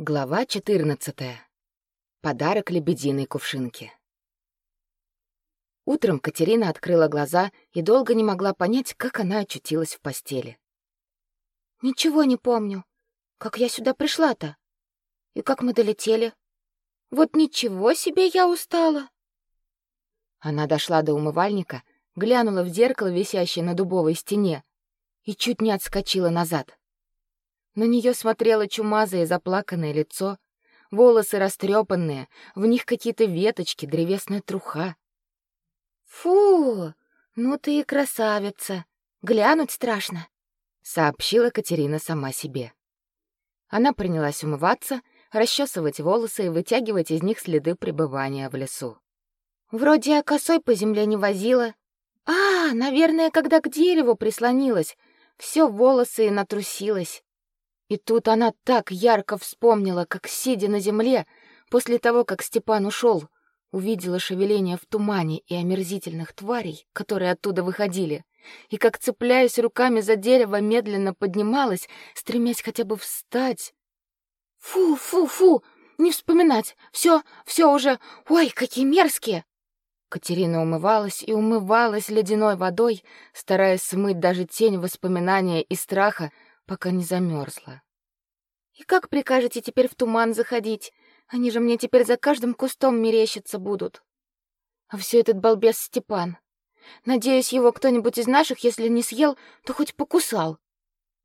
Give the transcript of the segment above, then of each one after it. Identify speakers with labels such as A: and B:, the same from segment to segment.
A: Глава 14. Подарок лебединой кувшинки. Утром Катерина открыла глаза и долго не могла понять, как она очутилась в постели.
B: Ничего не помню. Как я сюда пришла-то? И как мы долетели? Вот ничего себе я устала.
A: Она дошла до умывальника, глянула в зеркало, висящее на дубовой стене, и чуть не отскочила назад. На нее смотрело чумазое заплаканное лицо, волосы растрепанные, в них какие-то веточки, древесная труха.
B: «Фу, ну ты и красавица! Глянуть страшно!»
A: — сообщила Катерина сама себе. Она принялась умываться, расчесывать волосы и вытягивать из них следы пребывания в лесу.
B: «Вроде я косой по земле не возила. А, наверное, когда к дереву прислонилась, все волосы и натрусилось. И тут она так ярко вспомнила, как, сидя на земле, после того, как Степан ушел, увидела шевеление в тумане и омерзительных тварей, которые оттуда выходили, и как, цепляясь руками за дерево, медленно поднималась, стремясь хотя бы встать. «Фу, фу, фу! Не вспоминать! Все, все уже! Ой, какие мерзкие!» Катерина умывалась и умывалась ледяной водой, стараясь смыть даже тень воспоминания и страха, пока не замерзла. «И как прикажете теперь в туман заходить? Они же мне теперь за каждым кустом мерещиться будут. А все этот балбес Степан. Надеюсь, его кто-нибудь из наших, если не съел, то хоть покусал».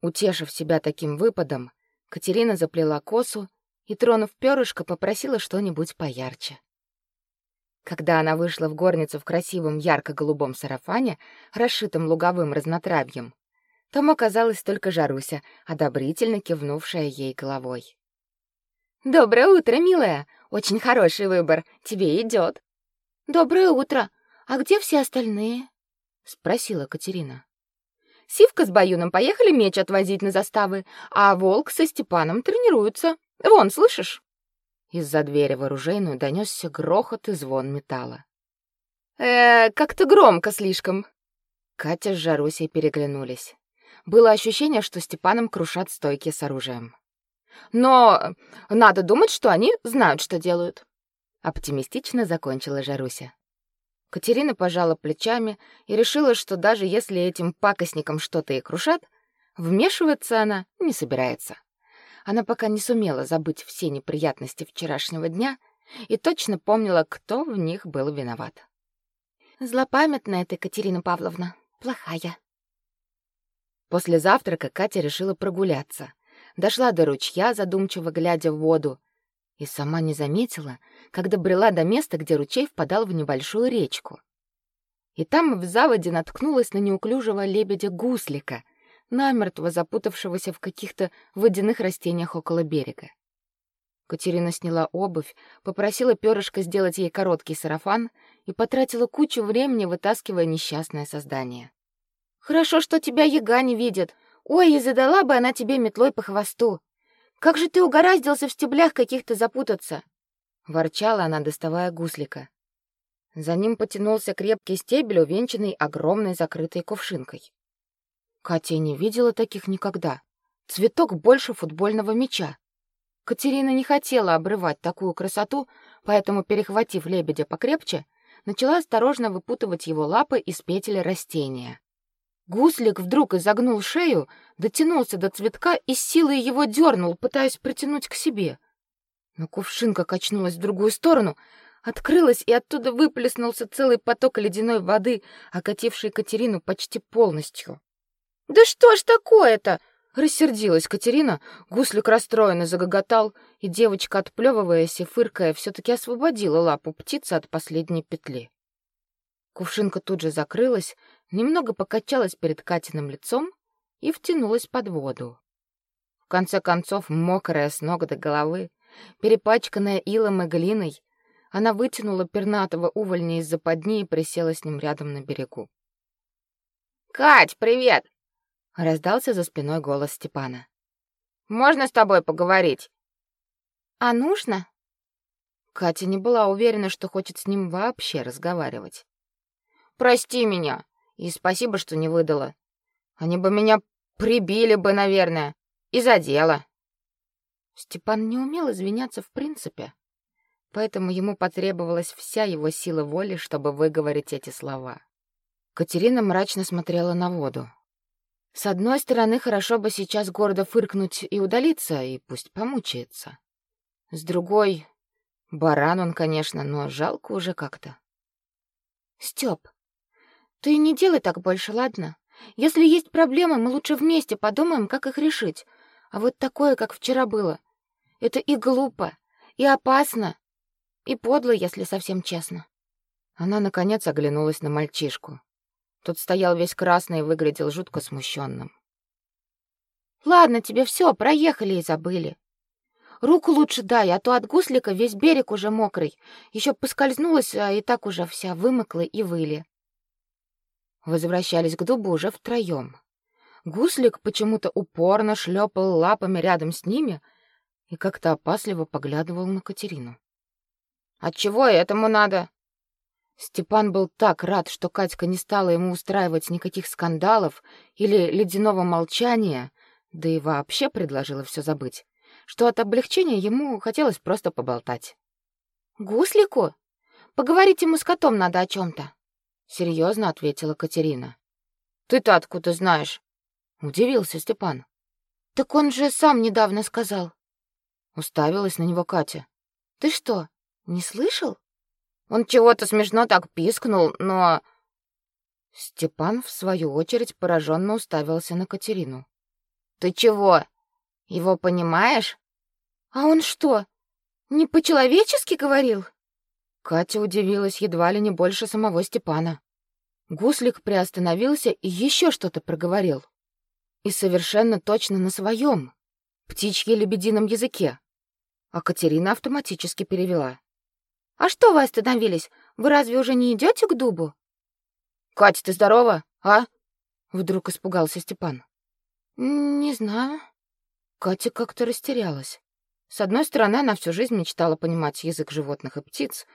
A: Утешив себя таким выпадом, Катерина заплела косу и, тронув перышко, попросила что-нибудь поярче. Когда она вышла в горницу в красивом ярко-голубом сарафане, расшитом луговым разнотравьем, там оказалась только Жаруся, одобрительно кивнувшая ей головой.
B: «Доброе утро, милая! Очень хороший выбор. Тебе идет. «Доброе утро! А где все остальные?» — спросила Катерина. «Сивка с Баюном поехали меч отвозить на заставы, а Волк со Степаном тренируются. Вон, слышишь?»
A: Из-за двери в оружейную донесся грохот и звон металла.
B: «Э, как-то громко слишком».
A: Катя с Жарусей переглянулись. Было ощущение, что Степаном крушат стойки с оружием.
B: Но надо думать, что они знают, что делают.
A: Оптимистично закончила Жаруся. Катерина пожала плечами и решила, что даже если этим пакостникам что-то и крушат, вмешиваться она не собирается. Она пока не сумела забыть все неприятности вчерашнего дня и точно помнила, кто в них был виноват.
B: Злопамятная ты, Катерина Павловна, плохая.
A: После завтрака Катя решила прогуляться. Дошла до ручья, задумчиво глядя в воду, и сама не заметила, когда брела до места, где ручей впадал в небольшую речку. И там в заводе наткнулась на неуклюжего лебедя-гуслика, намертво запутавшегося в каких-то водяных растениях около берега. Катерина сняла обувь, попросила перышко сделать ей короткий сарафан и потратила кучу времени, вытаскивая несчастное создание.
B: Хорошо, что тебя яга не видит. Ой, и задала бы она тебе метлой по хвосту. Как же ты угораздился в стеблях каких-то запутаться?
A: ворчала она, доставая гуслика. За ним потянулся крепкий стебель, увенчанный огромной закрытой кувшинкой. Катя не видела таких никогда. Цветок больше футбольного мяча. Катерина не хотела обрывать такую красоту, поэтому, перехватив лебедя покрепче, начала осторожно выпутывать его лапы из петель растения. Гуслик вдруг изогнул шею, дотянулся до цветка и силой его дернул, пытаясь притянуть к себе. Но кувшинка качнулась в другую сторону, открылась, и оттуда выплеснулся целый поток ледяной воды, окативший Катерину почти полностью.
B: «Да что ж такое-то?»
A: Рассердилась Катерина, гуслик расстроенно загоготал, и девочка, отплевываясь и фыркая, все-таки освободила лапу птицы от последней петли. Кувшинка тут же закрылась, немного покачалась перед Катиным лицом и втянулась под воду. В конце концов, мокрая с ног до головы, перепачканная илом и глиной, она вытянула пернатого увольня из западни и присела с ним рядом на берегу.
B: «Кать, привет!»
A: — раздался за спиной голос Степана.
B: «Можно с тобой поговорить?» «А нужно?»
A: Катя не была уверена, что хочет с ним вообще разговаривать.
B: «Прости меня!» И спасибо, что не выдала. Они бы меня прибили бы, наверное, и за дело.
A: Степан не умел извиняться в принципе, поэтому ему потребовалась вся его сила воли, чтобы выговорить эти слова. Катерина мрачно смотрела на воду. С одной стороны, хорошо бы сейчас гордо фыркнуть и удалиться, и пусть помучается. С другой, баран он, конечно, но жалко уже как-то.
B: Стёп, ты не делай так больше, ладно? Если есть проблемы, мы лучше вместе подумаем, как их решить. А вот такое, как вчера было, это и глупо, и опасно, и подло, если совсем честно.
A: Она наконец оглянулась на мальчишку. Тот стоял весь красный и выглядел жутко смущенным.
B: Ладно, тебе все, проехали и забыли. Руку лучше дай, а то от гуслика весь берег уже мокрый. Еще поскользнулась, а и так уже вся вымокла и выли.
A: Возвращались к дубу уже втроем. Гуслик почему-то упорно шлепал лапами рядом с ними и как-то опасливо поглядывал на Катерину.
B: От чего этому надо?
A: Степан был так рад, что Катька не стала ему устраивать никаких скандалов или ледяного молчания, да и вообще предложила все забыть, что от облегчения ему хотелось просто поболтать.
B: Гуслику? Поговорить ему с котом надо о чем то
A: серьезно ответила Катерина.
B: Ты-то откуда знаешь?
A: удивился Степан.
B: Так он же сам недавно сказал.
A: Уставилась на него Катя.
B: Ты что, не слышал?
A: Он чего-то смешно так пискнул, но Степан в свою очередь пораженно уставился на Катерину.
B: Ты чего? Его понимаешь? А он что, не по-человечески говорил?
A: Катя удивилась едва ли не больше самого Степана. Гуслик приостановился и еще что-то проговорил. И совершенно точно на своем, птичье-лебедином языке. А Катерина автоматически перевела.
B: «А что вы остановились? Вы разве уже не идете к дубу?»
A: «Катя, ты здорова, а?» Вдруг испугался Степан.
B: «Не знаю».
A: Катя как-то растерялась. С одной стороны, она всю жизнь мечтала понимать язык животных и птиц,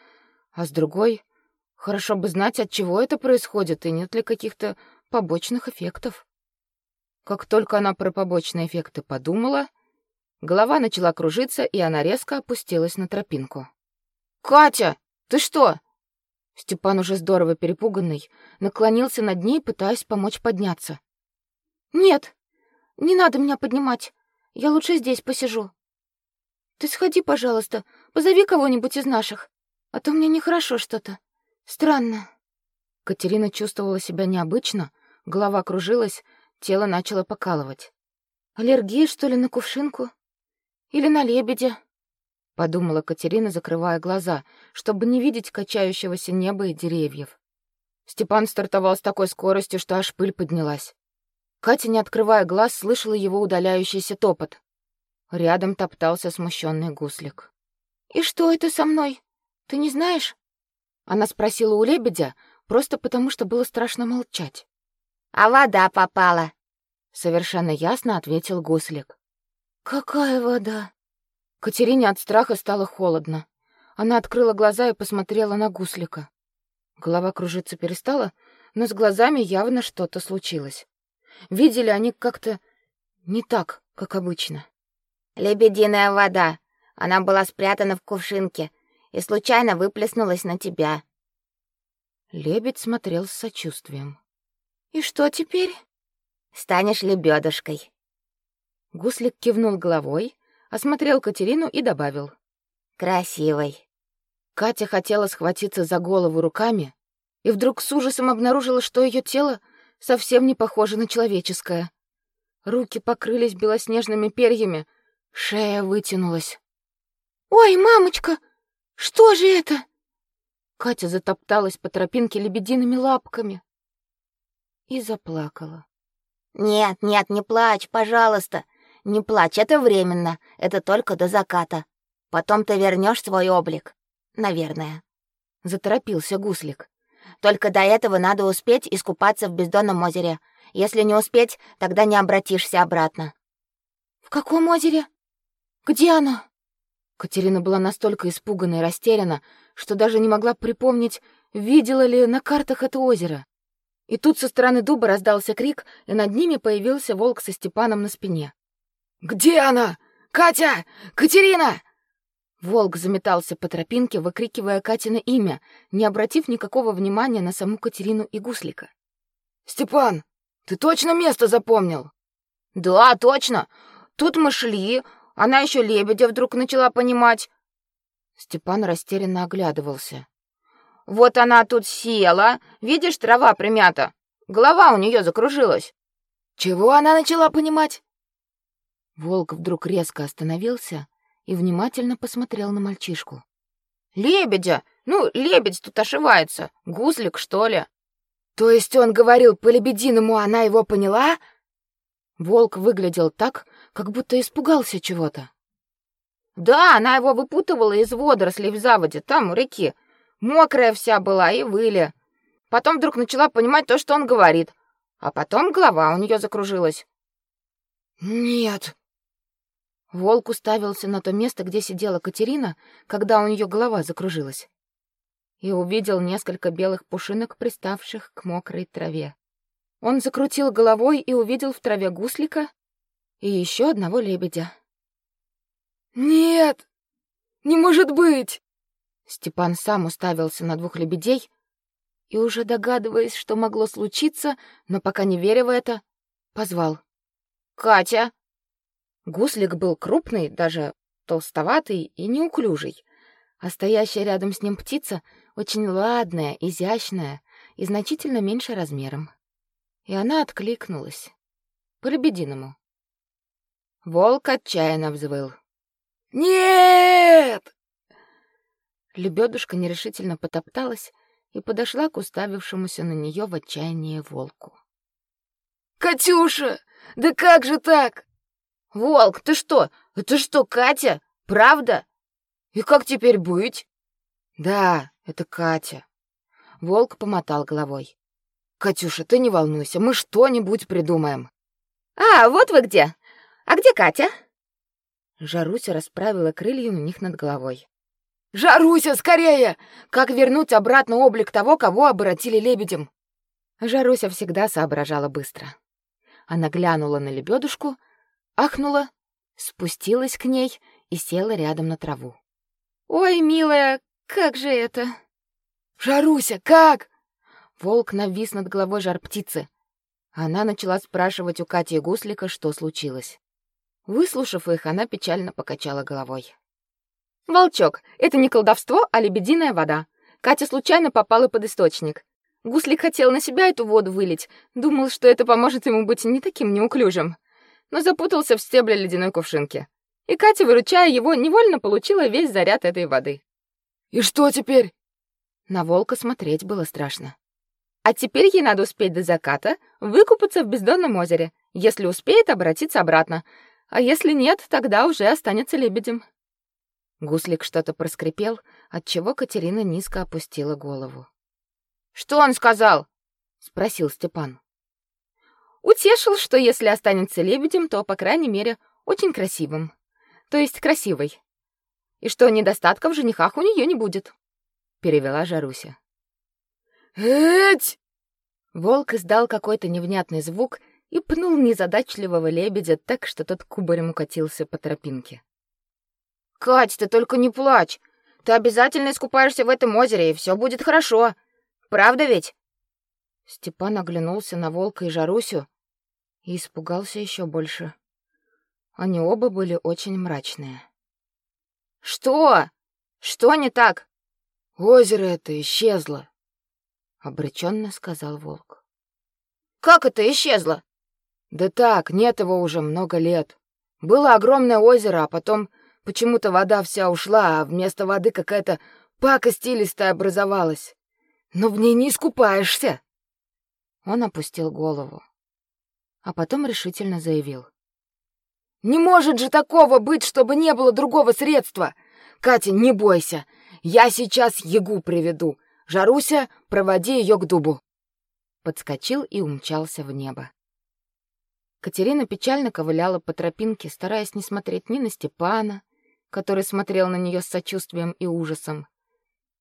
A: а с другой хорошо бы знать, от чего это происходит и нет ли каких-то побочных эффектов. Как только она про побочные эффекты подумала, голова начала кружиться, и она резко опустилась на тропинку.
B: Катя, ты что?
A: Степан уже здорово перепуганный, наклонился над ней, пытаясь помочь подняться.
B: Нет. Не надо меня поднимать. Я лучше здесь посижу. Ты сходи, пожалуйста, позови кого-нибудь из наших. А то мне нехорошо что-то. Странно.
A: Катерина чувствовала себя необычно, голова кружилась, тело начало покалывать.
B: Аллергия, что ли, на кувшинку? Или на лебедя?
A: Подумала Катерина, закрывая глаза, чтобы не видеть качающегося неба и деревьев. Степан стартовал с такой скоростью, что аж пыль поднялась. Катя, не открывая глаз, слышала его удаляющийся топот. Рядом топтался смущенный гуслик.
B: «И что это со мной?» Ты не знаешь?
A: Она спросила у лебедя, просто потому что было страшно молчать.
B: А вода попала,
A: совершенно ясно ответил гуслик.
B: Какая вода?
A: Катерине от страха стало холодно. Она открыла глаза и посмотрела на гуслика. Голова кружиться перестала, но с глазами явно что-то случилось. Видели они как-то не так, как обычно.
B: Лебединая вода. Она была спрятана в кувшинке и случайно выплеснулась на тебя.
A: Лебедь смотрел с сочувствием.
B: И что теперь?
A: Станешь лебедушкой. Гуслик кивнул головой, осмотрел Катерину и добавил:
B: красивой.
A: Катя хотела схватиться за голову руками и вдруг с ужасом обнаружила, что ее тело совсем не похоже на человеческое. Руки покрылись белоснежными перьями, шея вытянулась.
B: Ой, мамочка, что же это?
A: Катя затопталась по тропинке лебедиными лапками и заплакала.
B: Нет, нет, не плачь, пожалуйста. Не плачь, это временно. Это только до заката. Потом ты вернешь свой облик. Наверное.
A: Заторопился гуслик.
B: Только до этого надо успеть искупаться в бездонном озере. Если не успеть, тогда не обратишься обратно. В каком озере? Где оно?
A: Катерина была настолько испугана и растеряна, что даже не могла припомнить, видела ли на картах это озеро. И тут со стороны дуба раздался крик, и над ними появился волк со Степаном на спине.
C: «Где она?
B: Катя! Катерина!» Волк заметался по тропинке, выкрикивая Катина имя, не обратив никакого внимания на саму Катерину и Гуслика.
C: «Степан, ты точно место запомнил?»
A: «Да, точно. Тут мы шли, она еще лебедя вдруг начала понимать».
B: Степан растерянно оглядывался.
A: «Вот она тут села, видишь, трава примята. Голова у нее закружилась».
B: «Чего она начала понимать?» Волк вдруг резко остановился и внимательно посмотрел на мальчишку.
A: «Лебедя! Ну, лебедь тут ошивается. Гуслик, что ли?»
B: «То есть он говорил по-лебединому, она его поняла?» Волк выглядел так, как будто испугался чего-то.
A: «Да, она его выпутывала из водорослей в заводе, там, у реки. Мокрая вся была и выли. Потом вдруг начала понимать то, что он говорит. А потом голова у нее закружилась.
B: «Нет», Волк уставился на то место, где сидела Катерина, когда у нее голова закружилась, и увидел несколько белых пушинок, приставших к мокрой траве. Он закрутил головой и увидел в траве гуслика и еще одного лебедя.
C: «Нет! Не может быть!»
B: Степан сам уставился на двух лебедей и, уже догадываясь, что могло случиться, но пока не веря в это, позвал.
A: «Катя!»
B: Гуслик был крупный, даже толстоватый и неуклюжий, а стоящая рядом с ним птица очень ладная, изящная и значительно меньше размером. И она откликнулась. По-лебединому. Волк отчаянно взвыл.
C: «Нет!»
B: Лебедушка нерешительно потопталась и подошла к уставившемуся на нее в отчаянии волку.
C: «Катюша, да как же так?
A: Волк, ты что? Это что, Катя? Правда? И как теперь быть?
B: Да, это Катя. Волк помотал головой. Катюша, ты не волнуйся, мы что-нибудь придумаем.
A: А, вот вы где. А где Катя?
B: Жаруся расправила крылья у них над головой.
C: Жаруся, скорее! Как вернуть обратно облик того, кого обратили лебедем?
B: Жаруся всегда соображала быстро. Она глянула на лебедушку, ахнула, спустилась к ней и села рядом на траву.
A: «Ой, милая, как же это?»
C: «Жаруся, как?»
B: Волк навис над головой жар-птицы. Она начала спрашивать у Кати и Гуслика, что случилось. Выслушав их, она печально покачала головой.
A: «Волчок, это не колдовство, а лебединая вода. Катя случайно попала под источник. Гуслик хотел на себя эту воду вылить, думал, что это поможет ему быть не таким неуклюжим но запутался в стебле ледяной кувшинки. И Катя, выручая его, невольно получила весь заряд этой воды.
C: «И что теперь?»
B: На волка смотреть было страшно.
A: А теперь ей надо успеть до заката выкупаться в бездонном озере. Если успеет, обратиться обратно. А если нет, тогда уже останется лебедем.
B: Гуслик что-то проскрипел, отчего Катерина низко опустила голову.
A: «Что он сказал?»
B: — спросил Степан.
A: Утешил, что если останется лебедем, то, по крайней мере, очень красивым. То есть красивой. И что недостатков в женихах у нее не будет. Перевела Жаруся.
C: «Эть!»
B: Волк издал какой-то невнятный звук и пнул незадачливого лебедя так, что тот кубарем укатился по тропинке.
A: «Кать, ты только не плачь! Ты обязательно искупаешься в этом озере, и все будет хорошо. Правда ведь?»
B: Степан оглянулся на волка и Жарусю и испугался еще больше. Они оба были очень мрачные.
A: Что? Что не так?
C: Озеро это исчезло,
B: обреченно сказал волк.
A: Как это исчезло?
C: Да так, нет его уже много лет. Было огромное озеро, а потом почему-то вода вся ушла, а вместо воды какая-то пакость образовалась. Но в ней не искупаешься.
B: Он опустил голову, а потом решительно заявил:
C: "Не может же такого быть, чтобы не было другого средства. Катя, не бойся. Я сейчас Егу приведу. Жаруся, проводи ее к дубу".
B: Подскочил и умчался в небо. Катерина печально ковыляла по тропинке, стараясь не смотреть ни на Степана, который смотрел на нее с сочувствием и ужасом,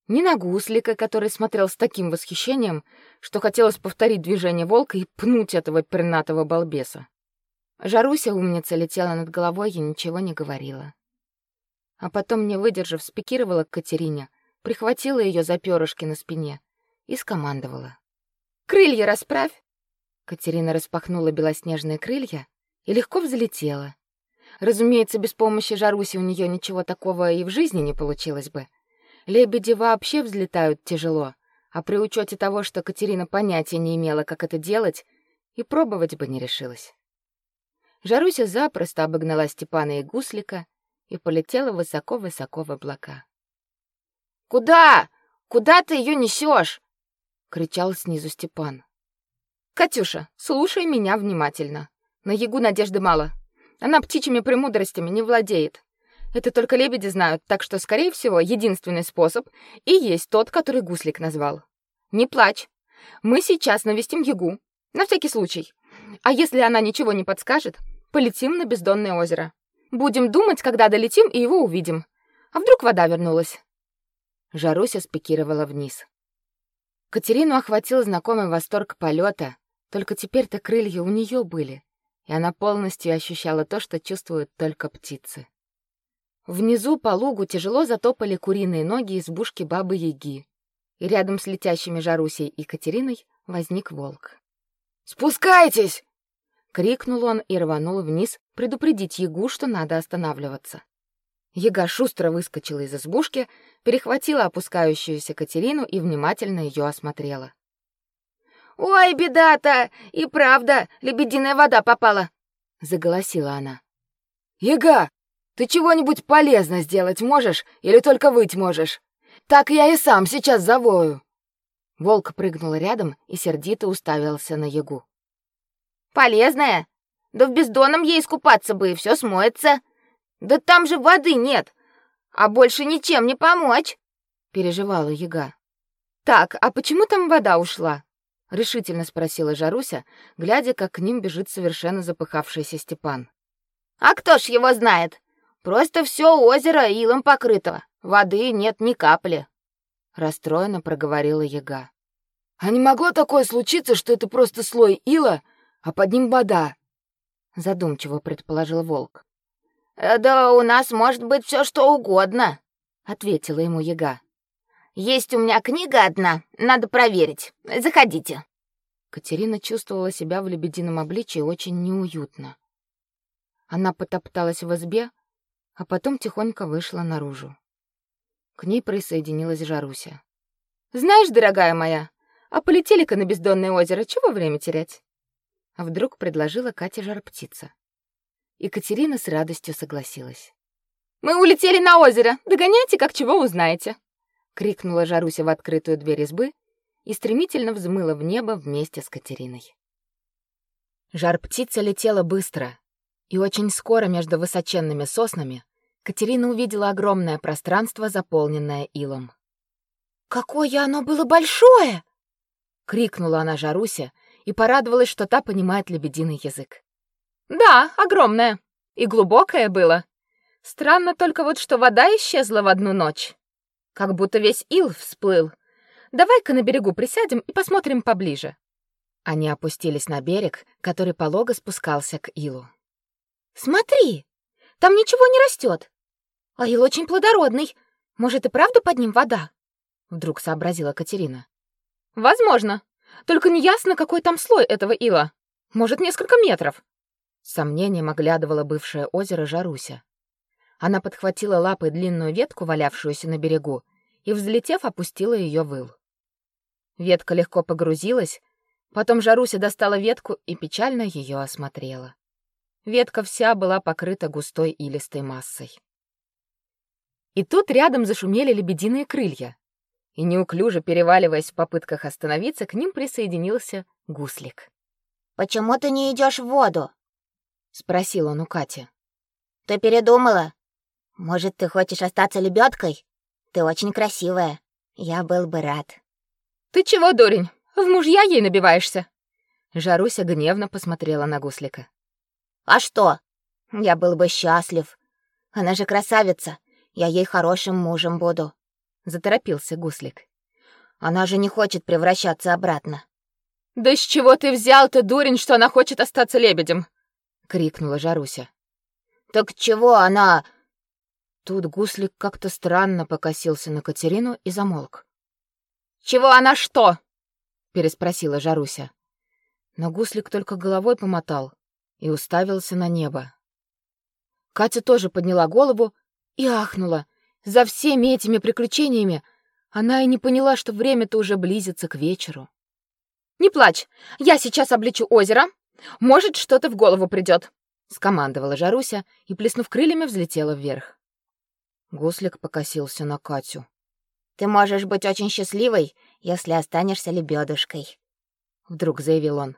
B: ни на гуслика, который смотрел с таким восхищением, что хотелось повторить движение волка и пнуть этого пернатого балбеса.
A: Жаруся умница летела над головой и ничего не говорила. А потом, не выдержав, спикировала к Катерине, прихватила ее за перышки на спине и скомандовала. «Крылья расправь!» Катерина распахнула белоснежные крылья и легко взлетела. Разумеется, без помощи Жаруси у нее ничего такого и в жизни не получилось бы. Лебеди вообще взлетают тяжело, а при учете того, что Катерина понятия не имела, как это делать, и пробовать бы не решилась. Жаруся запросто обогнала Степана и Гуслика и полетела высоко-высоко в облака.
B: «Куда? Куда ты ее несешь?»
A: — кричал снизу Степан. «Катюша, слушай меня внимательно. На Ягу надежды мало. Она птичьими премудростями не владеет. Это только лебеди знают, так что, скорее всего, единственный способ и есть тот, который Гуслик назвал. Не плачь. Мы сейчас навестим Ягу. На всякий случай. А если она ничего не подскажет, полетим на бездонное озеро. Будем думать, когда долетим и его увидим. А вдруг вода вернулась? Жаруся спикировала вниз. Катерину охватил знакомый восторг полета, только теперь-то крылья у нее были, и она полностью ощущала то, что чувствуют только птицы. Внизу по лугу тяжело затопали куриные ноги избушки бабы-яги, и рядом с летящими Жарусей и Катериной возник волк.
C: «Спускайтесь!»
A: — крикнул он и рванул вниз предупредить Ягу, что надо останавливаться. Яга шустро выскочила из избушки, перехватила опускающуюся Катерину и внимательно ее осмотрела.
B: «Ой, беда-то! И правда, лебединая вода попала!» — заголосила она.
C: «Яга, ты чего-нибудь полезно сделать можешь или только выть можешь? Так я и сам сейчас завою!»
A: Волк прыгнул рядом и сердито уставился на Ягу.
B: «Полезная? Да в бездонном ей искупаться бы, и все смоется. Да там же воды нет, а больше ничем не помочь!»
A: Переживала Яга. «Так, а почему там вода ушла?» — решительно спросила Жаруся, глядя, как к ним бежит совершенно запыхавшийся Степан.
B: «А кто ж его знает? Просто все озеро илом покрыто, воды нет ни капли»
A: расстроенно проговорила Яга.
C: А не могло такое случиться, что это просто слой ила, а под ним вода?
A: задумчиво предположил волк.
B: «Э, да у нас может быть все что угодно, ответила ему Яга. Есть у меня книга одна, надо проверить. Заходите.
A: Катерина чувствовала себя в лебедином обличье очень неуютно. Она потопталась в избе, а потом тихонько вышла наружу. К ней присоединилась Жаруся. «Знаешь, дорогая моя, а полетели-ка на бездонное озеро, чего время терять?» А вдруг предложила Катя жар-птица. Екатерина с радостью согласилась. «Мы улетели на озеро! Догоняйте, как чего узнаете!» Крикнула Жаруся в открытую дверь избы и стремительно взмыла в небо вместе с Катериной. Жар-птица летела быстро, и очень скоро между высоченными соснами Катерина увидела огромное пространство, заполненное илом.
B: «Какое оно было большое!»
A: — крикнула она Жарусе и порадовалась, что та понимает лебединый язык. «Да, огромное. И глубокое было. Странно только вот, что вода исчезла в одну ночь. Как будто весь ил всплыл. Давай-ка на берегу присядем и посмотрим поближе». Они опустились на берег, который полого спускался к илу.
B: «Смотри, там ничего не растет. А ил очень плодородный. Может, и правда под ним вода?
A: Вдруг сообразила Катерина. Возможно. Только неясно, какой там слой этого ила. Может, несколько метров. С сомнением оглядывала бывшее озеро Жаруся. Она подхватила лапой длинную ветку, валявшуюся на берегу, и, взлетев, опустила ее в ил. Ветка легко погрузилась, потом Жаруся достала ветку и печально ее осмотрела. Ветка вся была покрыта густой илистой массой. И тут рядом зашумели лебединые крылья. И неуклюже переваливаясь в попытках остановиться, к ним присоединился гуслик.
B: «Почему ты не идешь в воду?»
A: — спросил он у Кати.
B: «Ты передумала? Может, ты хочешь остаться лебедкой? Ты очень красивая. Я был бы рад».
A: «Ты чего, дурень, в мужья ей набиваешься?» Жаруся гневно посмотрела на гуслика.
B: «А что? Я был бы счастлив. Она же красавица. Я ей хорошим мужем буду, заторопился гуслик. Она же не хочет превращаться обратно.
A: Да с чего ты взял-то, дурень, что она хочет остаться лебедем? крикнула Жаруся.
B: Так чего она?
A: Тут гуслик как-то странно покосился на Катерину и замолк.
B: Чего она что?
A: переспросила Жаруся. Но гуслик только головой помотал и уставился на небо. Катя тоже подняла голову и ахнула. За всеми этими приключениями она и не поняла, что время-то уже близится к вечеру.
B: «Не плачь, я сейчас облечу озеро. Может, что-то в голову придет», —
A: скомандовала Жаруся и, плеснув крыльями, взлетела вверх. Гуслик покосился на Катю.
B: «Ты можешь быть очень счастливой, если останешься лебедушкой», — вдруг заявил он.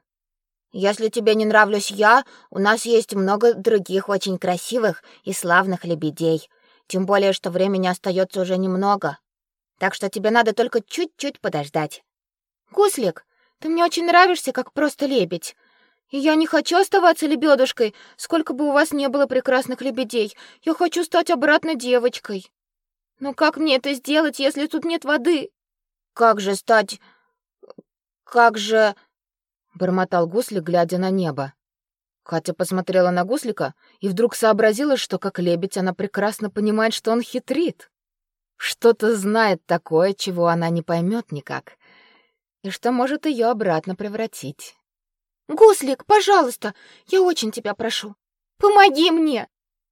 B: «Если тебе не нравлюсь я, у нас есть много других очень красивых и славных лебедей, тем более, что времени остается уже немного. Так что тебе надо только чуть-чуть подождать».
A: «Гуслик, ты мне очень нравишься, как просто лебедь. И я не хочу оставаться лебедушкой, сколько бы у вас не было прекрасных лебедей. Я хочу стать обратно девочкой. Но как мне это сделать, если тут нет воды?
B: Как же стать Как же
A: бормотал гуслик, глядя на небо. Катя посмотрела на гуслика и вдруг сообразила, что как лебедь она прекрасно понимает, что он хитрит. Что-то знает такое, чего она не поймет никак, и что может ее обратно превратить.
B: Гуслик, пожалуйста, я очень тебя прошу. Помоги мне.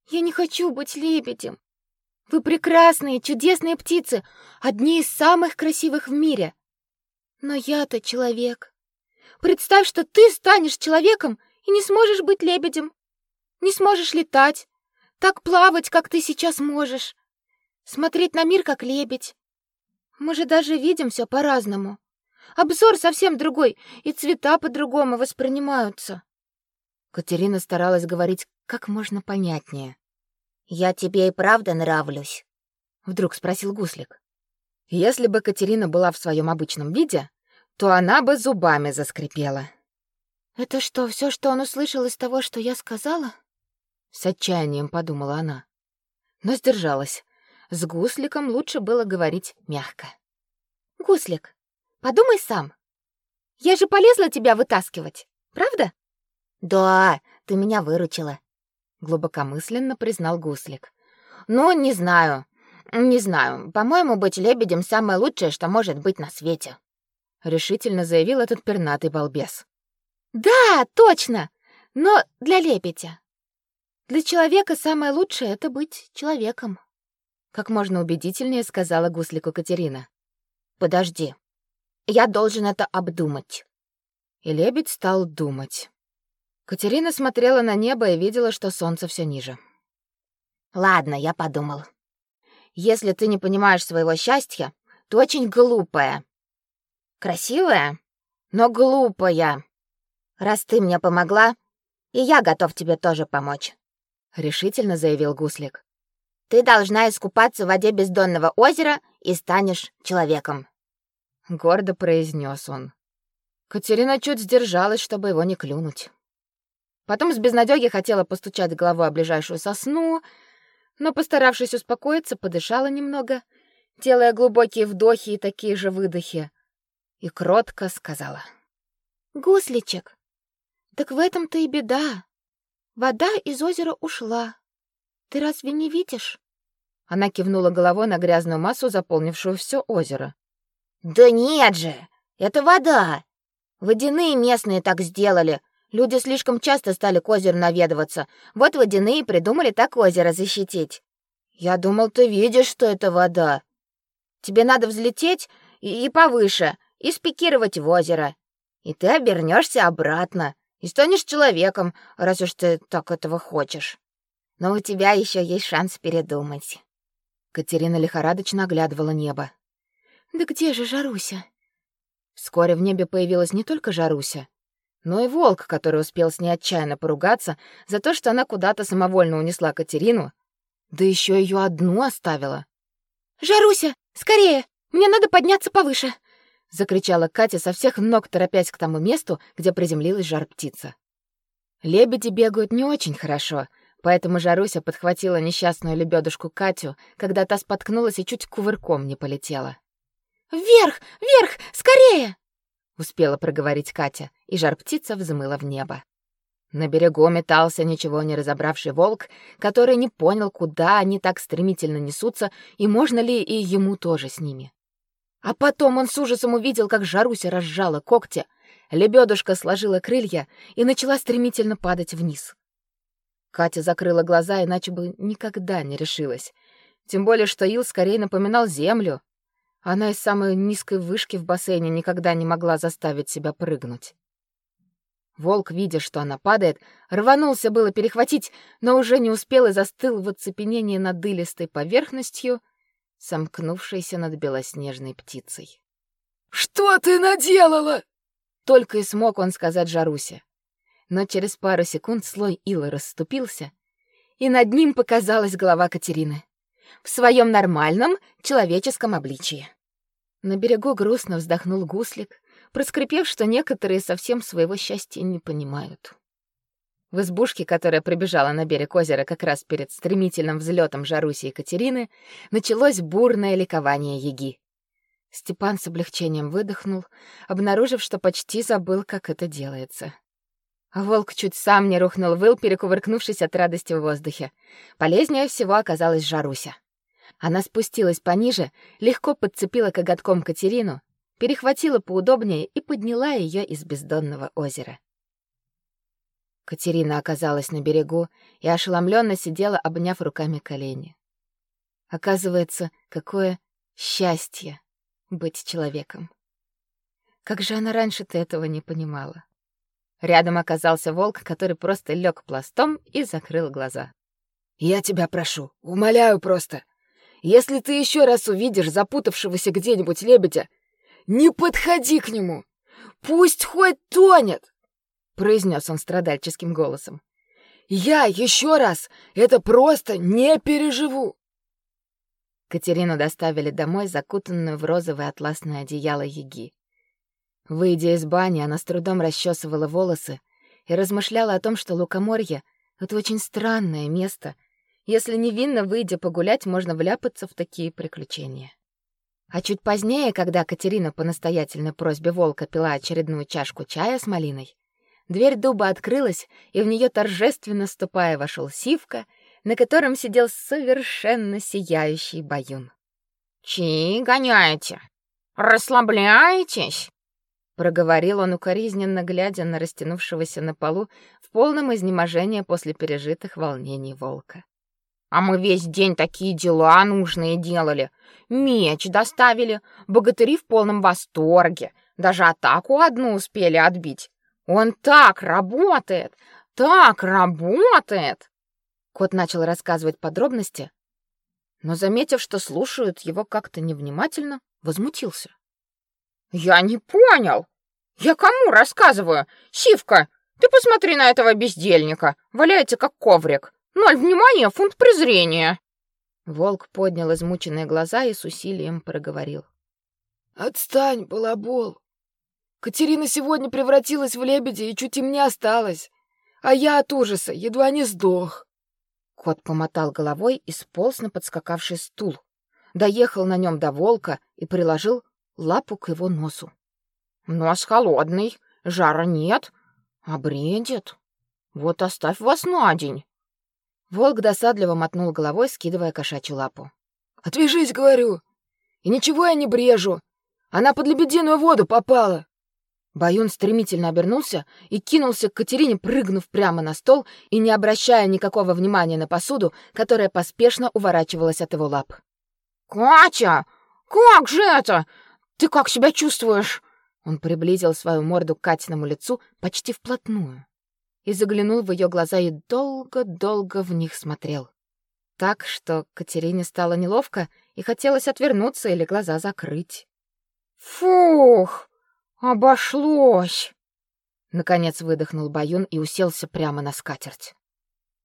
A: Я не хочу быть лебедем. Вы прекрасные, чудесные птицы, одни из самых красивых в мире. Но я-то человек. Представь, что ты станешь человеком и не сможешь быть лебедем. Не сможешь летать, так плавать, как ты сейчас можешь. Смотреть на мир как лебедь. Мы же даже видим все по-разному. Обзор совсем другой, и цвета по-другому воспринимаются. Катерина старалась говорить как можно понятнее.
B: «Я тебе и правда нравлюсь?»
A: — вдруг спросил Гуслик. Если бы Катерина была в своем обычном виде, то она бы зубами заскрипела. «Это что, все, что он услышал из того, что я сказала?» С отчаянием подумала она. Но сдержалась. С Гусликом лучше было говорить мягко. «Гуслик, Подумай сам. Я же полезла тебя вытаскивать, правда?
B: Да, ты меня выручила,
A: глубокомысленно признал Гуслик.
B: Ну, не знаю. Не знаю. По-моему, быть лебедем самое лучшее, что может быть на свете,
A: решительно заявил этот пернатый балбес.
B: Да, точно. Но для лебедя.
A: Для человека самое лучшее это быть человеком, как можно убедительнее сказала Гуслику Катерина.
B: Подожди. Я должен это обдумать.
A: И лебедь стал думать. Катерина смотрела на небо и видела, что солнце все ниже.
B: Ладно, я подумал. Если ты не понимаешь своего счастья, ты очень глупая. Красивая, но глупая. Раз ты мне помогла, и я готов тебе тоже помочь,
A: решительно заявил Гуслик.
B: Ты должна искупаться в воде бездонного озера и станешь человеком
A: гордо произнес он. Катерина чуть сдержалась, чтобы его не клюнуть. Потом с безнадёги хотела постучать головой о ближайшую сосну, но, постаравшись успокоиться, подышала немного, делая глубокие вдохи и такие же выдохи, и кротко сказала: "Гусличек, так в этом-то и беда. Вода из озера ушла. Ты разве не видишь?" Она кивнула головой на грязную массу, заполнившую все озеро.
B: Да нет же, это вода. Водяные местные так сделали. Люди слишком часто стали к озеру наведываться. Вот водяные придумали так озеро защитить. Я думал, ты видишь, что это вода. Тебе надо взлететь и, и повыше, и спикировать в озеро. И ты обернешься обратно и станешь человеком, раз уж ты так этого хочешь. Но у тебя еще есть шанс передумать.
A: Катерина лихорадочно оглядывала небо. Да где же Жаруся? Вскоре в небе появилась не только Жаруся, но и волк, который успел с ней отчаянно поругаться за то, что она куда-то самовольно унесла Катерину, да еще ее одну оставила. «Жаруся, скорее! Мне надо подняться повыше!» — закричала Катя со всех ног, торопясь к тому месту, где приземлилась жар-птица. Лебеди бегают не очень хорошо, поэтому Жаруся подхватила несчастную лебедушку Катю, когда та споткнулась и чуть кувырком не полетела. «Вверх! Вверх! Скорее!» — успела проговорить Катя, и жар-птица взмыла в небо. На берегу метался ничего не разобравший волк, который не понял, куда они так стремительно несутся и можно ли и ему тоже с ними. А потом он с ужасом увидел, как Жаруся разжала когти, лебедушка сложила крылья и начала стремительно падать вниз. Катя закрыла глаза, иначе бы никогда не решилась. Тем более, что ил скорее напоминал землю. Она из самой низкой вышки в бассейне никогда не могла заставить себя прыгнуть. Волк, видя, что она падает, рванулся было перехватить, но уже не успел и застыл в оцепенении над илистой поверхностью, сомкнувшейся над белоснежной птицей.
C: «Что ты наделала?»
A: Только и смог он сказать Жарусе. Но через пару секунд слой ила расступился, и над ним показалась голова Катерины в своем нормальном человеческом обличии. На берегу грустно вздохнул гуслик, проскрипев, что некоторые совсем своего счастья не понимают. В избушке, которая прибежала на берег озера как раз перед стремительным взлетом Жаруси и Катерины, началось бурное ликование Еги. Степан с облегчением выдохнул, обнаружив, что почти забыл, как это делается. Волк чуть сам не рухнул выл, перекувыркнувшись от радости в воздухе. Полезнее всего оказалась Жаруся. Она спустилась пониже, легко подцепила коготком Катерину перехватила поудобнее и подняла ее из бездонного озера. Катерина оказалась на берегу и ошеломленно сидела, обняв руками колени. Оказывается, какое счастье быть человеком. Как же она раньше-то этого не понимала. Рядом оказался волк, который просто лег пластом и закрыл глаза.
C: «Я тебя прошу, умоляю просто. Если ты еще раз увидишь запутавшегося где-нибудь лебедя, не подходи к нему! Пусть хоть тонет!» произнес он страдальческим голосом. «Я еще раз это просто не переживу!»
A: Катерину доставили домой, закутанную в розовое атласное одеяло Еги. Выйдя из бани, она с трудом расчесывала волосы и размышляла о том, что Лукоморье — это очень странное место. Если невинно выйдя погулять, можно вляпаться в такие приключения. А чуть позднее, когда Катерина по настоятельной просьбе волка пила очередную чашку чая с малиной, дверь дуба открылась, и в нее торжественно ступая вошел Сивка, на котором сидел совершенно сияющий баюн.
B: «Чи гоняете? Расслабляетесь?»
A: Проговорил он укоризненно, глядя на растянувшегося на полу в полном изнеможении после пережитых волнений волка.
B: А мы весь день такие дела нужные делали. Меч доставили, богатыри в полном восторге. Даже атаку одну успели отбить. Он так работает, так работает.
A: Кот начал рассказывать подробности, но заметив, что слушают его как-то невнимательно, возмутился.
B: Я не понял. Я кому рассказываю? Сивка, ты посмотри на этого бездельника, валяется как коврик. Ноль внимания, фунт презрения.
A: Волк поднял измученные глаза и с усилием проговорил.
C: Отстань, балабол. Катерина сегодня превратилась в лебедя и чуть им не осталось, а я от ужаса едва не сдох.
A: Кот помотал головой и сполз на подскакавший стул, доехал на нем до волка и приложил лапу к его носу.
B: Нос холодный, жара нет, а бредит. Вот оставь вас на день.
A: Волк досадливо мотнул головой, скидывая кошачью лапу.
C: «Отвяжись, говорю! И ничего я не брежу! Она под лебединую воду попала!»
A: Баюн стремительно обернулся и кинулся к Катерине, прыгнув прямо на стол и не обращая никакого внимания на посуду, которая поспешно уворачивалась от его лап.
B: «Катя, как же это? Ты как себя чувствуешь?»
A: Он приблизил свою морду к Катиному лицу почти вплотную и заглянул в ее глаза и долго-долго в них смотрел. Так что Катерине стало неловко и хотелось отвернуться или глаза закрыть.
B: «Фух, обошлось!»
A: Наконец выдохнул Баюн и уселся прямо на скатерть.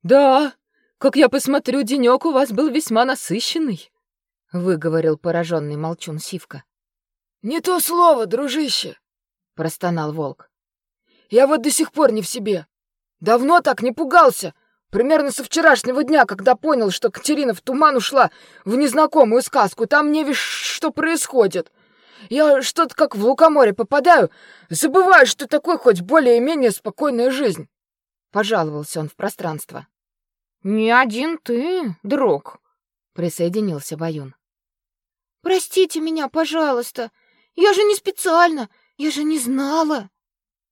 C: «Да, как я посмотрю, денек у вас был весьма насыщенный», — выговорил пораженный молчун Сивка. «Не то слово, дружище», — простонал волк. «Я вот до сих пор не в себе. Давно так не пугался. Примерно со вчерашнего дня, когда понял, что Катерина в туман ушла в незнакомую сказку. Там не вишь, что происходит. Я что-то как в лукоморье попадаю, забываю, что такое хоть более-менее спокойная жизнь.
A: пожаловался он в пространство.
B: Не один ты, друг,
A: присоединился Баюн.
B: Простите меня, пожалуйста. Я же не специально, я же не знала.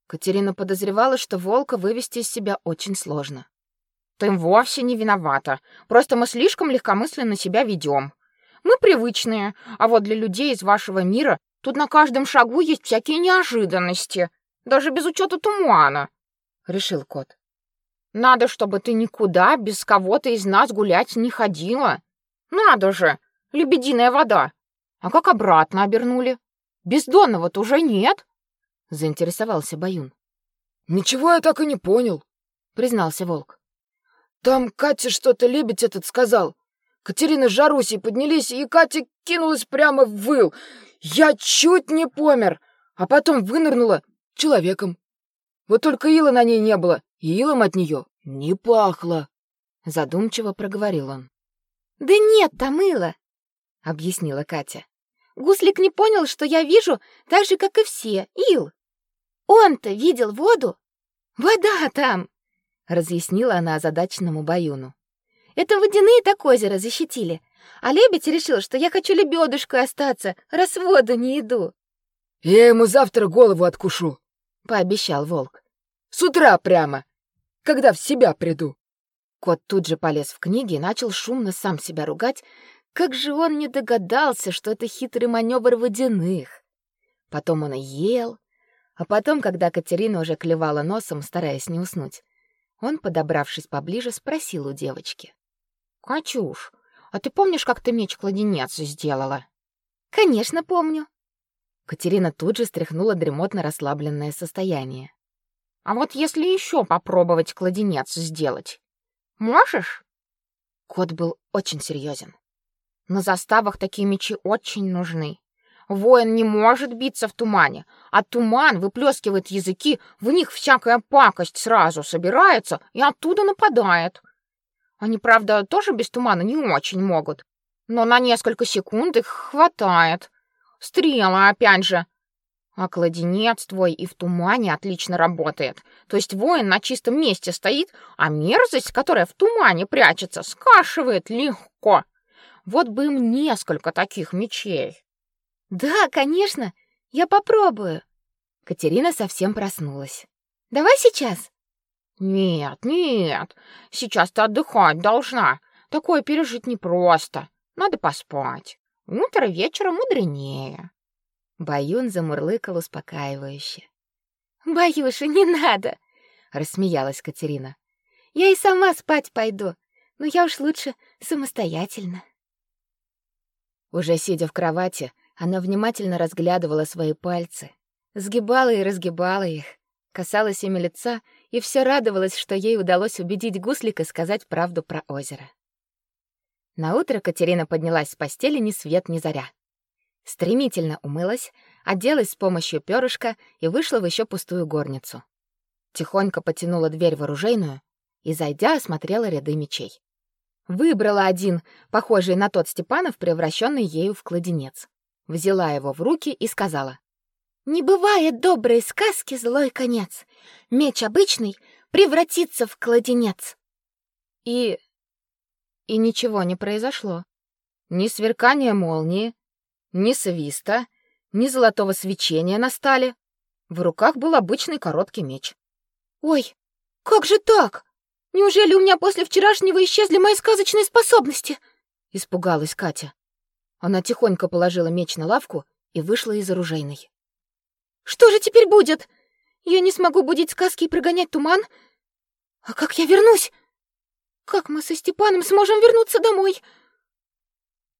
A: Катерина подозревала, что волка вывести из себя очень сложно.
B: Ты вовсе не виновата. Просто мы слишком легкомысленно себя ведем. Мы привычные, а вот для людей из вашего мира тут на каждом шагу есть всякие неожиданности, даже без учета тумана, решил кот. Надо, чтобы ты никуда без кого-то из нас гулять не ходила. Надо же, лебединая вода. А как обратно обернули? Бездонного-то уже нет, заинтересовался Баюн.
C: Ничего я так и не понял, признался волк. Там Кате что-то лебедь этот сказал. Катерина с Жарусей поднялись, и Катя кинулась прямо в выл. Я чуть не помер, а потом вынырнула человеком. Вот только ила на ней не было, и илом от нее не пахло. Задумчиво проговорил он.
B: «Да нет там ила», — объяснила Катя. «Гуслик не понял, что я вижу так же, как и все, ил. Он-то видел воду. Вода там», — разъяснила она озадаченному Баюну. Это водяные так озеро защитили. А лебедь решил, что я хочу лебедушкой остаться, раз воду не иду.
C: Я ему завтра голову откушу,
B: пообещал волк.
C: С утра прямо, когда в себя приду.
A: Кот тут же полез в книги и начал шумно сам себя ругать. Как же он не догадался, что это хитрый маневр водяных. Потом он ел, а потом, когда Катерина уже клевала носом, стараясь не уснуть, он, подобравшись поближе, спросил у девочки:
B: «Катюш, а ты помнишь, как ты меч-кладенец сделала?»
A: «Конечно помню». Катерина тут же стряхнула дремотно расслабленное состояние.
B: «А вот если еще попробовать кладенец сделать, можешь?»
A: Кот был очень серьезен.
B: «На заставах такие мечи очень нужны. Воин не может биться в тумане, а туман выплескивает языки, в них всякая пакость сразу собирается и оттуда нападает. Они, правда, тоже без тумана не очень могут. Но на несколько секунд их хватает. Стрела, опять же. А кладенец твой и в тумане отлично работает. То есть воин на чистом месте стоит, а мерзость, которая в тумане прячется, скашивает легко. Вот бы им несколько таких мечей.
A: Да, конечно, я попробую. Катерина совсем проснулась. Давай сейчас.
B: Нет, нет. Сейчас ты отдыхать должна. Такое пережить непросто. Надо поспать. Утро вечера мудренее.
A: Баюн замурлыкал успокаивающе.
B: Баюша, не надо,
A: рассмеялась Катерина.
B: Я и сама спать пойду, но я уж лучше самостоятельно.
A: Уже сидя в кровати, она внимательно разглядывала свои пальцы, сгибала и разгибала их, касалась ими лица и все радовалась, что ей удалось убедить Гуслика сказать правду про озеро. На утро Катерина поднялась с постели ни свет ни заря. Стремительно умылась, оделась с помощью перышка и вышла в еще пустую горницу. Тихонько потянула дверь в оружейную и, зайдя, осмотрела ряды мечей. Выбрала один, похожий на тот Степанов, превращенный ею в кладенец. Взяла его в руки и сказала:
B: не бывает доброй сказки злой конец. Меч обычный превратится в кладенец.
A: И и ничего не произошло. Ни сверкания молнии, ни свиста, ни золотого свечения на стале. В руках был обычный короткий меч.
B: Ой, как же так? Неужели у меня после вчерашнего исчезли мои сказочные способности?
A: испугалась Катя. Она тихонько положила меч на лавку и вышла из оружейной.
B: Что же теперь будет? Я не смогу будить сказки и прогонять туман? А как я вернусь? Как мы со Степаном сможем вернуться домой?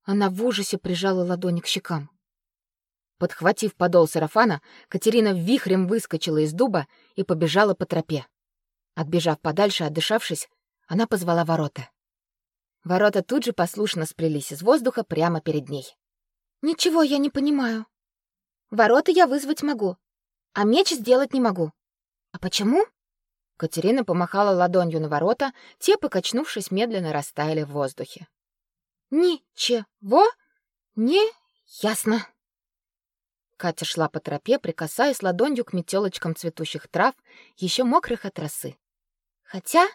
A: Она в ужасе прижала ладони к щекам. Подхватив подол сарафана, Катерина вихрем выскочила из дуба и побежала по тропе. Отбежав подальше, отдышавшись, она позвала ворота. Ворота тут же послушно сплелись из воздуха прямо перед ней.
B: Ничего я не понимаю, Ворота я вызвать могу, а меч сделать не могу. А почему?
A: Катерина помахала ладонью на ворота, те, покачнувшись, медленно растаяли в воздухе.
B: Ничего не ясно.
A: Катя шла по тропе, прикасаясь ладонью к метелочкам цветущих трав, еще мокрых от росы.
B: Хотя...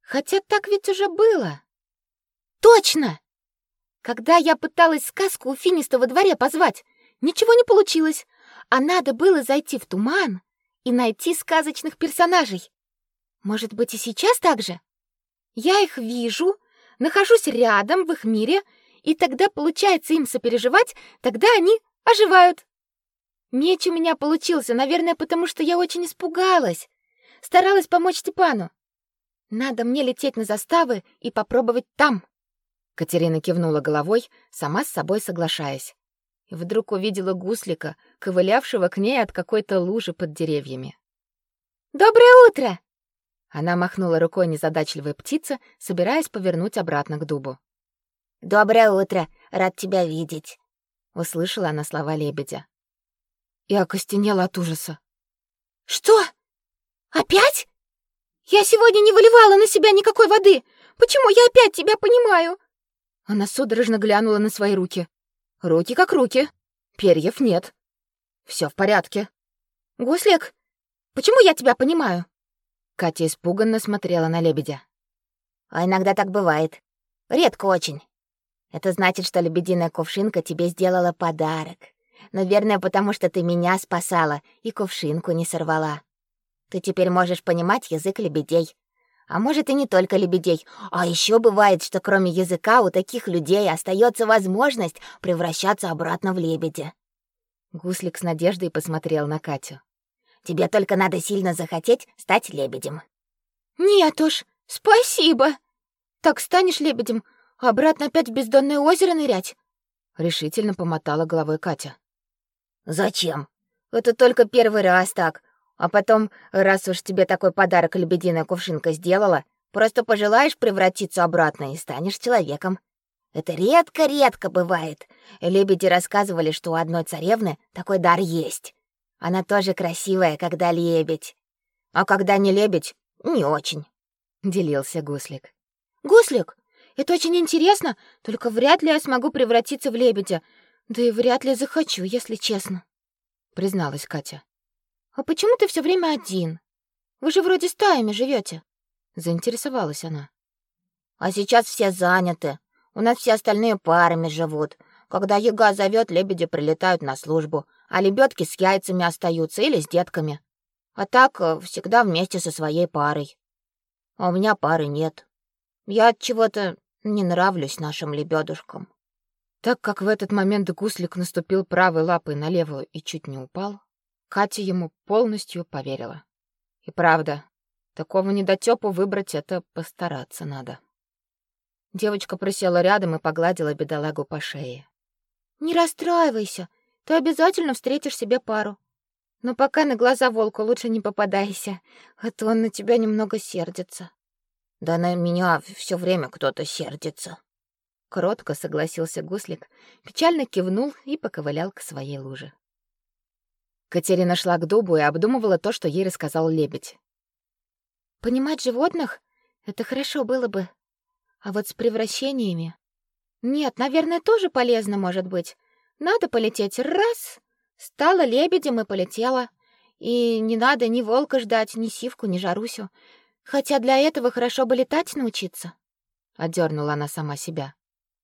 B: Хотя так ведь уже было. Точно! Когда я пыталась сказку у Финиста во дворе позвать, ничего не получилось, а надо было зайти в туман и найти сказочных персонажей. Может быть, и сейчас так же? Я их вижу, нахожусь рядом в их мире, и тогда получается им сопереживать, тогда они оживают. Меч у меня получился, наверное, потому что я очень испугалась. Старалась помочь Степану. Надо мне лететь на заставы и попробовать там.
A: Катерина кивнула головой, сама с собой соглашаясь. И вдруг увидела гуслика, ковылявшего к ней от какой-то лужи под деревьями.
B: «Доброе утро!»
A: Она махнула рукой незадачливой птице, собираясь повернуть обратно к дубу.
B: «Доброе утро! Рад тебя видеть!»
A: Услышала она слова лебедя. И окостенела от ужаса.
B: «Что? Опять? Я сегодня не выливала на себя никакой воды! Почему я опять тебя понимаю?»
A: Она судорожно глянула на свои руки. Руки как руки. Перьев нет. Все в порядке.
B: Гуслик, почему я тебя понимаю?
A: Катя испуганно смотрела на лебедя.
B: А иногда так бывает. Редко очень. Это значит, что лебединая кувшинка тебе сделала подарок. Наверное, потому что ты меня спасала и кувшинку не сорвала. Ты теперь можешь понимать язык лебедей, а может и не только лебедей. А еще бывает, что кроме языка у таких людей остается возможность превращаться обратно в лебедя.
A: Гуслик с надеждой посмотрел на Катю.
B: Тебе только надо сильно захотеть стать лебедем. Нет уж, спасибо. Так станешь лебедем, обратно опять в бездонное озеро нырять?
A: Решительно помотала головой Катя.
B: Зачем? Это только первый раз так. А потом, раз уж тебе такой подарок лебединая кувшинка сделала, просто пожелаешь превратиться обратно и станешь человеком. Это редко-редко бывает. Лебеди рассказывали, что у одной царевны такой дар есть. Она тоже красивая, когда лебедь. А когда не лебедь, не очень.
A: Делился Гуслик.
B: Гуслик, это очень интересно, только вряд ли я смогу превратиться в лебедя. Да и вряд ли захочу, если честно.
A: Призналась Катя.
B: «А почему ты все время один? Вы же вроде стаями живете.
A: Заинтересовалась она.
B: «А сейчас все заняты. У нас все остальные парами живут. Когда яга зовет, лебеди прилетают на службу, а лебедки с яйцами остаются или с детками. А так э, всегда вместе со своей парой. А у меня пары нет. Я от чего-то не нравлюсь нашим лебедушкам».
A: Так как в этот момент гуслик наступил правой лапой на левую и чуть не упал, Катя ему полностью поверила. И правда, такого недотёпу выбрать это постараться надо. Девочка присела рядом и погладила бедолагу по шее.
B: Не расстраивайся, ты обязательно встретишь себе пару. Но пока на глаза волку лучше не попадайся, а то он на тебя немного сердится. Да на меня все время кто-то сердится.
A: Кротко согласился гуслик, печально кивнул и поковылял к своей луже. Катерина шла к дубу и обдумывала то, что ей рассказал лебедь.
B: Понимать животных это хорошо было бы. А вот с превращениями Нет, наверное, тоже полезно может быть. Надо полететь раз, стала лебедем и полетела. И не надо ни волка ждать, ни сивку, ни жарусю. Хотя для этого хорошо бы летать научиться.
A: Одернула она сама себя.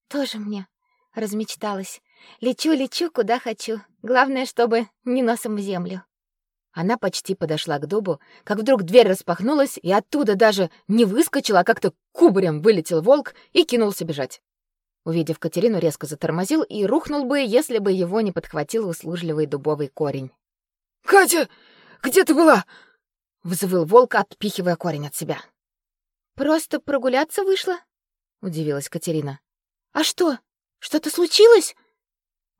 B: Тоже мне размечталась. Лечу, лечу, куда хочу. Главное, чтобы не носом в землю.
A: Она почти подошла к дубу, как вдруг дверь распахнулась, и оттуда даже не выскочил, а как-то кубарем вылетел волк и кинулся бежать. Увидев Катерину, резко затормозил и рухнул бы, если бы его не подхватил услужливый дубовый корень.
C: «Катя, где ты была?»
A: — взвыл волк, отпихивая корень от себя.
B: «Просто прогуляться вышла», — удивилась Катерина. «А что, что-то случилось?»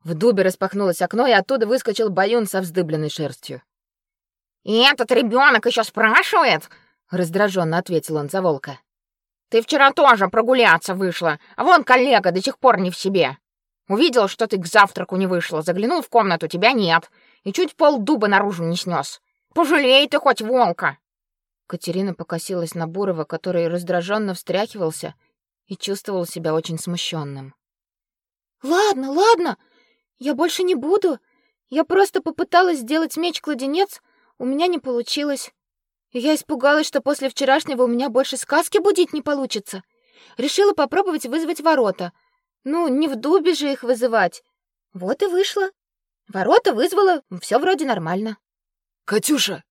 A: В дубе распахнулось окно, и оттуда выскочил Баюн со вздыбленной шерстью.
D: «И этот ребенок еще спрашивает?»
A: — раздраженно ответил он за волка.
D: «Ты вчера тоже прогуляться вышла, а вон коллега до сих пор не в себе. Увидел, что ты к завтраку не вышла, заглянул в комнату, тебя нет, и чуть пол дуба наружу не снес. Пожалей ты хоть волка!»
A: Катерина покосилась на Бурова, который раздраженно встряхивался и чувствовал себя очень смущенным.
B: «Ладно, ладно!» Я больше не буду. Я просто попыталась сделать меч-кладенец, у меня не получилось. Я испугалась, что после вчерашнего у меня больше сказки будить не получится. Решила попробовать вызвать ворота. Ну, не в дубе же их вызывать. Вот и вышло. Ворота вызвала, все вроде нормально.
C: Катюша,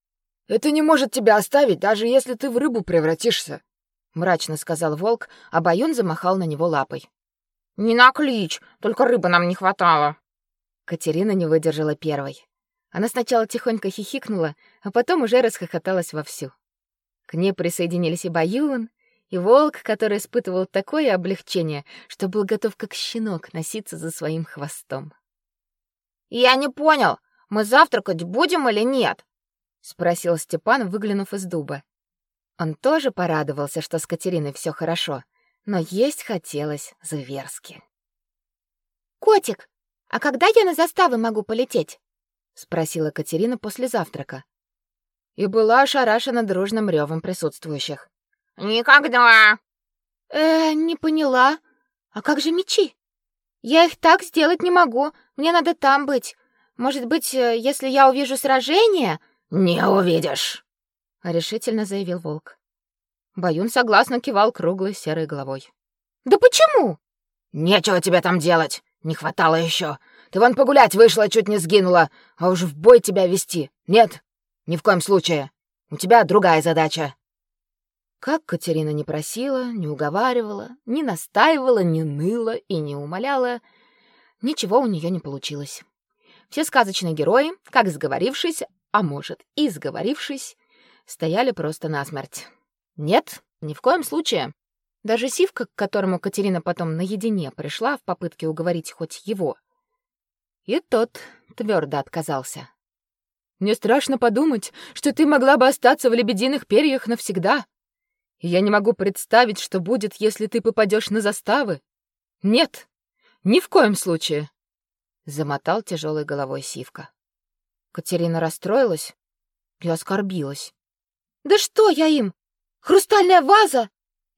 C: это не может тебя оставить, даже если ты в рыбу превратишься, мрачно сказал волк, а Баюн замахал на него лапой.
D: Не наклич, только рыбы нам не хватало.
A: Катерина не выдержала первой. Она сначала тихонько хихикнула, а потом уже расхохоталась вовсю. К ней присоединились и Баюн, и волк, который испытывал такое облегчение, что был готов как щенок носиться за своим хвостом.
D: «Я не понял, мы завтракать будем или нет?»
A: — спросил Степан, выглянув из дуба. Он тоже порадовался, что с Катериной все хорошо, но есть хотелось зверски.
B: «Котик, а когда я на заставы могу полететь?»
A: — спросила Катерина после завтрака. И была ошарашена дружным ревом присутствующих.
D: «Никогда!»
B: «Э, не поняла. А как же мечи? Я их так сделать не могу. Мне надо там быть. Может быть, э, если я увижу сражение...»
C: «Не увидишь!»
A: — решительно заявил волк. Баюн согласно кивал круглой серой головой.
B: «Да почему?»
C: «Нечего тебе там делать. Не хватало еще. Ты вон погулять вышла, чуть не сгинула, а уж в бой тебя вести. Нет, ни в коем случае. У тебя другая задача.
A: Как Катерина не просила, не уговаривала, не настаивала, не ныла и не умоляла, ничего у нее не получилось. Все сказочные герои, как сговорившись, а может, и сговорившись, стояли просто насмерть. Нет, ни в коем случае. Даже Сивка, к которому Катерина потом наедине пришла в попытке уговорить хоть его, и тот твердо отказался. «Мне страшно подумать, что ты могла бы остаться в лебединых перьях навсегда. Я не могу представить, что будет, если ты попадешь на заставы. Нет, ни в коем случае!» Замотал тяжелой головой Сивка. Катерина расстроилась и оскорбилась.
B: «Да что я им? Хрустальная ваза?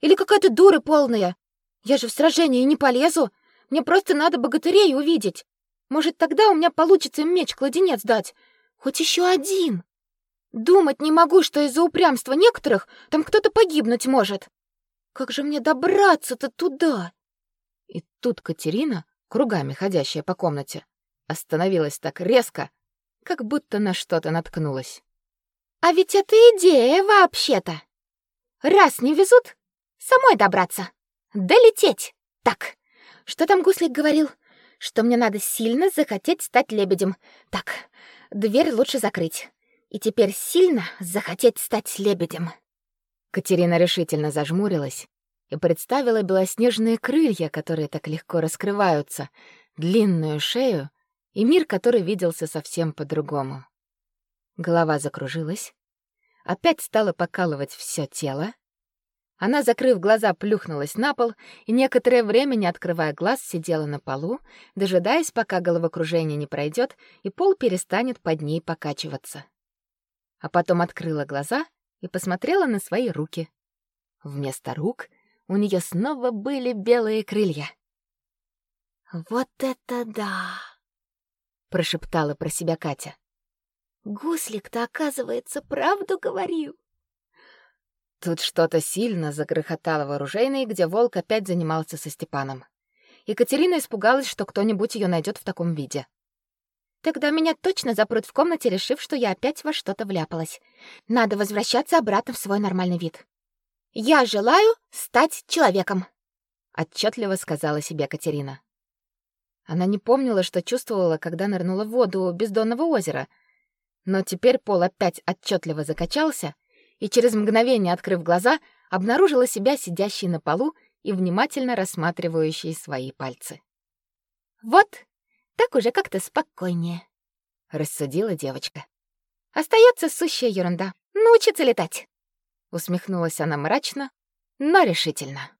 B: Или какая-то дура полная? Я же в сражении не полезу. Мне просто надо богатырей увидеть. Может, тогда у меня получится им меч-кладенец дать. Хоть еще один. Думать не могу, что из-за упрямства некоторых там кто-то погибнуть может. Как же мне добраться-то туда?
A: И тут Катерина, кругами ходящая по комнате, остановилась так резко, как будто на что-то наткнулась.
B: А ведь это идея вообще-то. Раз не везут, самой добраться. Долететь. Так, что там гуслик говорил? что мне надо сильно захотеть стать лебедем. Так, дверь лучше закрыть. И теперь сильно захотеть стать лебедем.
A: Катерина решительно зажмурилась и представила белоснежные крылья, которые так легко раскрываются, длинную шею и мир, который виделся совсем по-другому. Голова закружилась, опять стало покалывать все тело, она, закрыв глаза, плюхнулась на пол и некоторое время, не открывая глаз, сидела на полу, дожидаясь, пока головокружение не пройдет и пол перестанет под ней покачиваться. А потом открыла глаза и посмотрела на свои руки. Вместо рук у нее снова были белые крылья.
B: «Вот это да!» — прошептала про себя Катя. «Гуслик-то, оказывается, правду говорил!»
A: Тут что-то сильно загрохотало в оружейной, где волк опять занимался со Степаном. Екатерина испугалась, что кто-нибудь ее найдет в таком виде.
B: Тогда меня точно запрут в комнате, решив, что я опять во что-то вляпалась. Надо возвращаться обратно в свой нормальный вид. Я желаю стать человеком,
A: отчетливо сказала себе Катерина. Она не помнила, что чувствовала, когда нырнула в воду бездонного озера. Но теперь пол опять отчетливо закачался, и через мгновение, открыв глаза, обнаружила себя сидящей на полу и внимательно рассматривающей свои пальцы.
B: «Вот, так уже как-то спокойнее», —
A: рассудила девочка.
B: «Остается сущая ерунда — научиться летать».
A: Усмехнулась она мрачно, но решительно.